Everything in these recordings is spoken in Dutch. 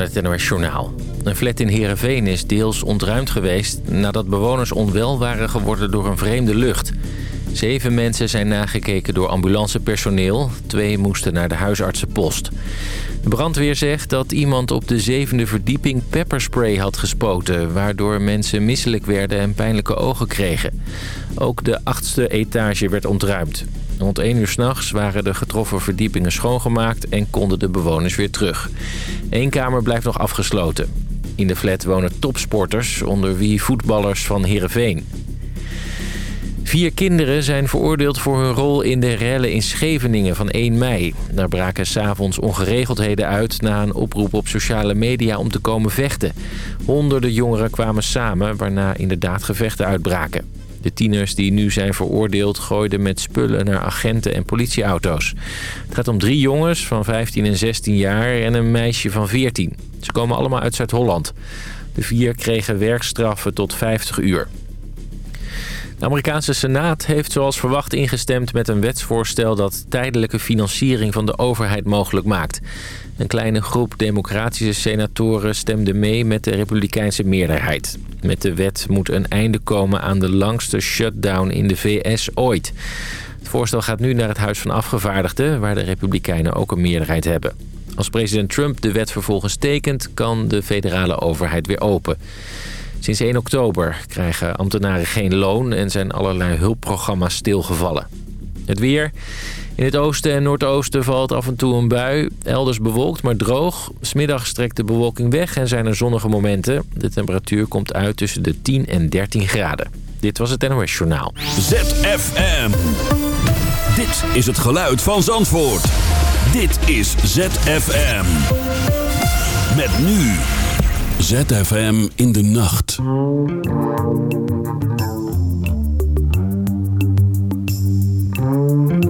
met. Een flat in Heerenveen is deels ontruimd geweest... nadat bewoners onwel waren geworden door een vreemde lucht. Zeven mensen zijn nagekeken door ambulancepersoneel. Twee moesten naar de huisartsenpost. De brandweer zegt dat iemand op de zevende verdieping pepperspray had gespoten... waardoor mensen misselijk werden en pijnlijke ogen kregen. Ook de achtste etage werd ontruimd. Rond 1 uur s'nachts waren de getroffen verdiepingen schoongemaakt... en konden de bewoners weer terug. Eén kamer blijft nog afgesloten. In de flat wonen topsporters, onder wie voetballers van Heerenveen. Vier kinderen zijn veroordeeld voor hun rol in de rellen in Scheveningen van 1 mei. Daar braken s'avonds ongeregeldheden uit na een oproep op sociale media om te komen vechten. Honderden jongeren kwamen samen, waarna inderdaad gevechten uitbraken. De tieners die nu zijn veroordeeld gooiden met spullen naar agenten en politieauto's. Het gaat om drie jongens van 15 en 16 jaar en een meisje van 14. Ze komen allemaal uit Zuid-Holland. De vier kregen werkstraffen tot 50 uur. De Amerikaanse Senaat heeft zoals verwacht ingestemd met een wetsvoorstel... dat tijdelijke financiering van de overheid mogelijk maakt. Een kleine groep democratische senatoren stemde mee met de republikeinse meerderheid. Met de wet moet een einde komen aan de langste shutdown in de VS ooit. Het voorstel gaat nu naar het Huis van Afgevaardigden... waar de republikeinen ook een meerderheid hebben. Als president Trump de wet vervolgens tekent... kan de federale overheid weer open. Sinds 1 oktober krijgen ambtenaren geen loon en zijn allerlei hulpprogramma's stilgevallen. Het weer. In het oosten en noordoosten valt af en toe een bui. Elders bewolkt, maar droog. Smiddag trekt de bewolking weg en zijn er zonnige momenten. De temperatuur komt uit tussen de 10 en 13 graden. Dit was het NOS Journaal. ZFM. Dit is het geluid van Zandvoort. Dit is ZFM. Met nu... ZFM in de nacht. Mm-hmm.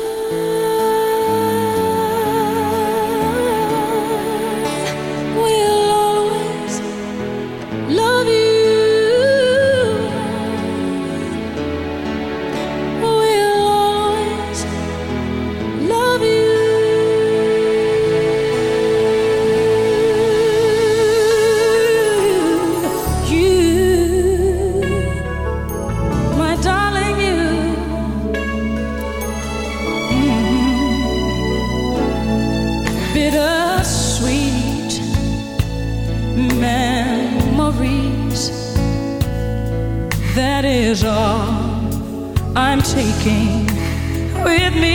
shaking with me.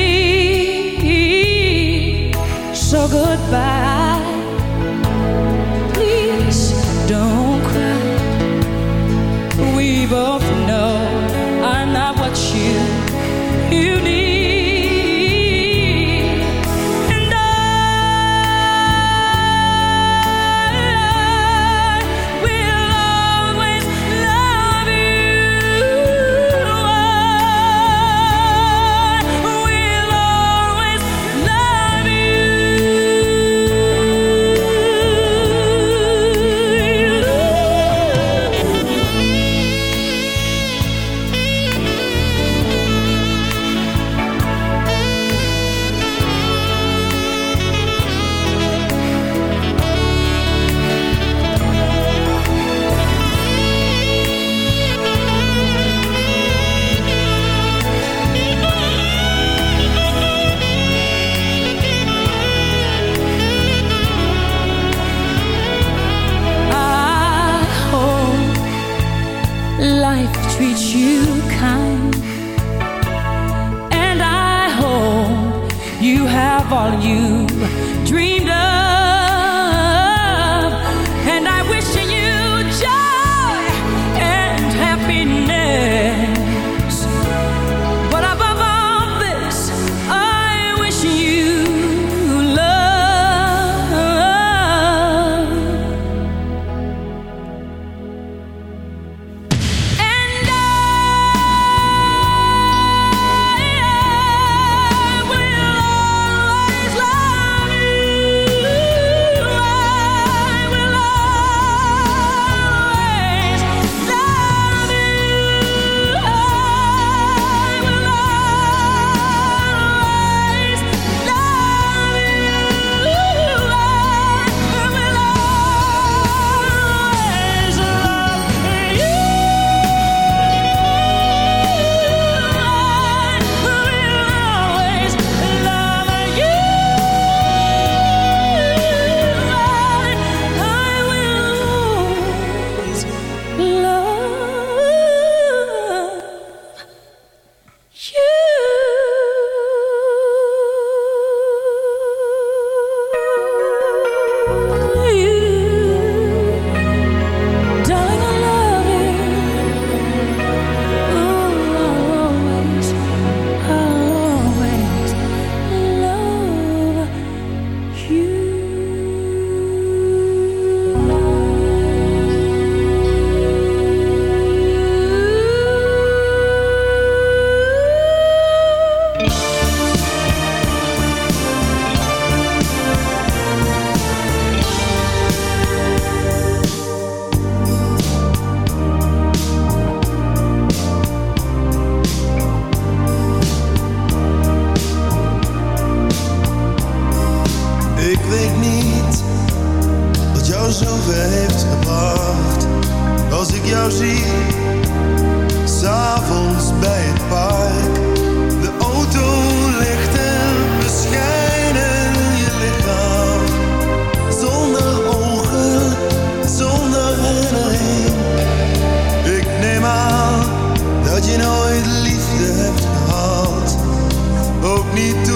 need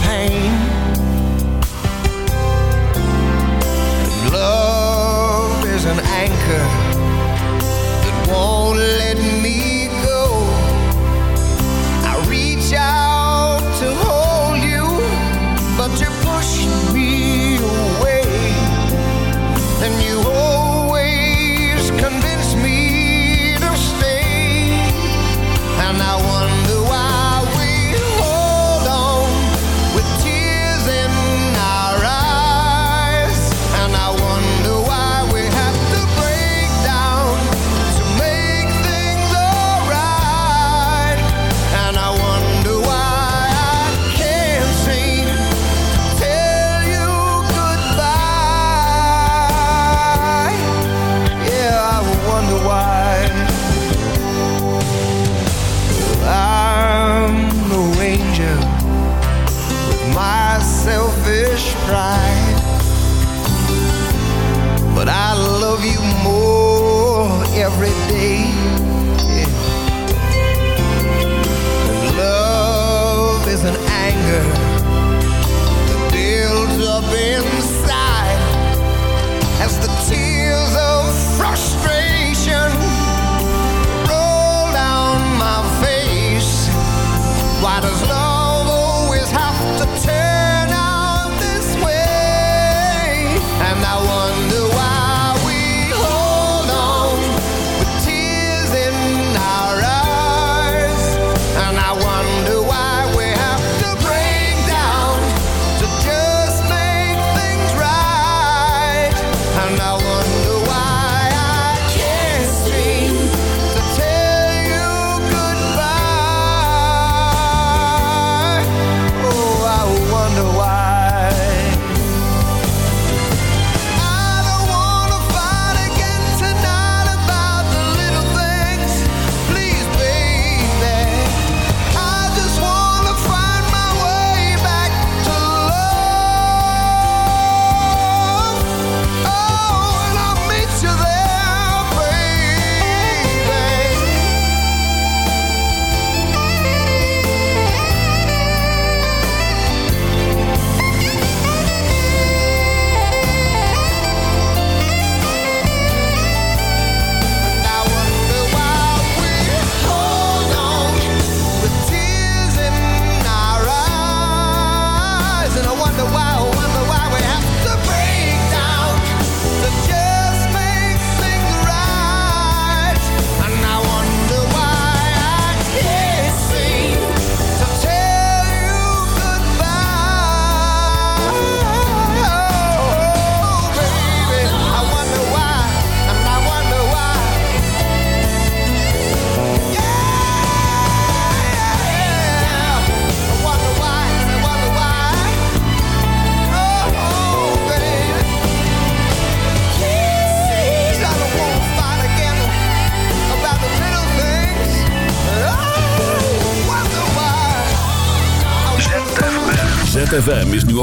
pain.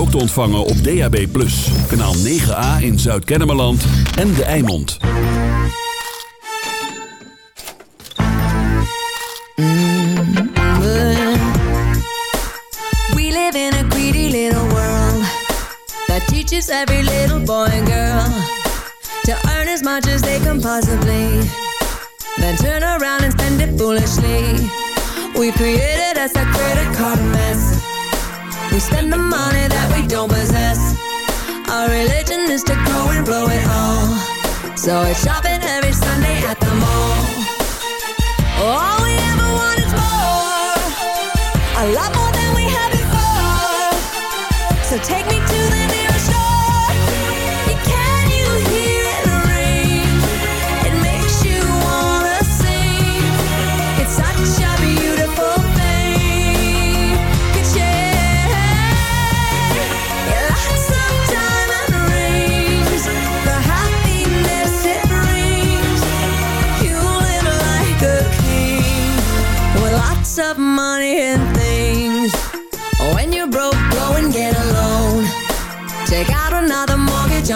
Te ontvangen op DAB+. Kanaal 9A in Zuid-Kennemerland en De Eimond. We live in a greedy little world That teaches every little boy and girl To earn as much as they can possibly Then turn around and spend it foolishly We created us a credit card mess We spend the money that we don't possess. Our religion is to grow and blow it all. So it's shopping every Sunday at the mall. All we ever want is more. A lot more than we had before. So take me to the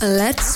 Let's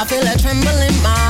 I feel a tremble in my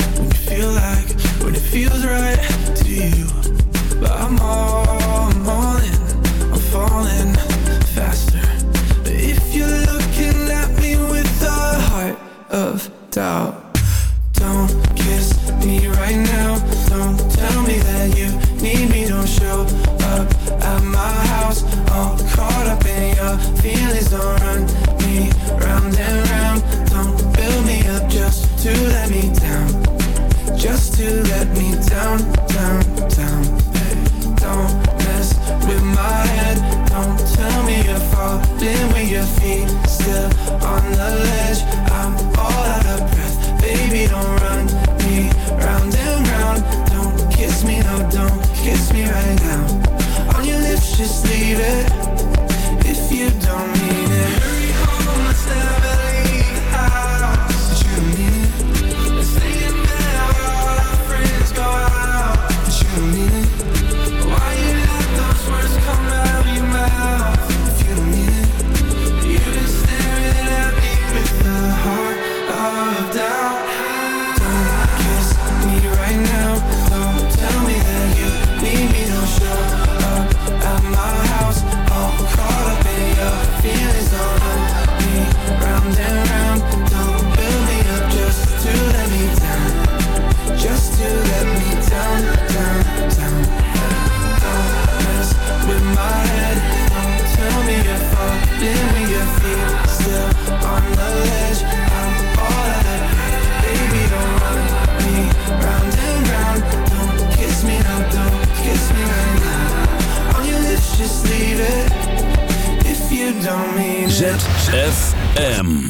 ZFM.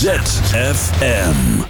ZFM.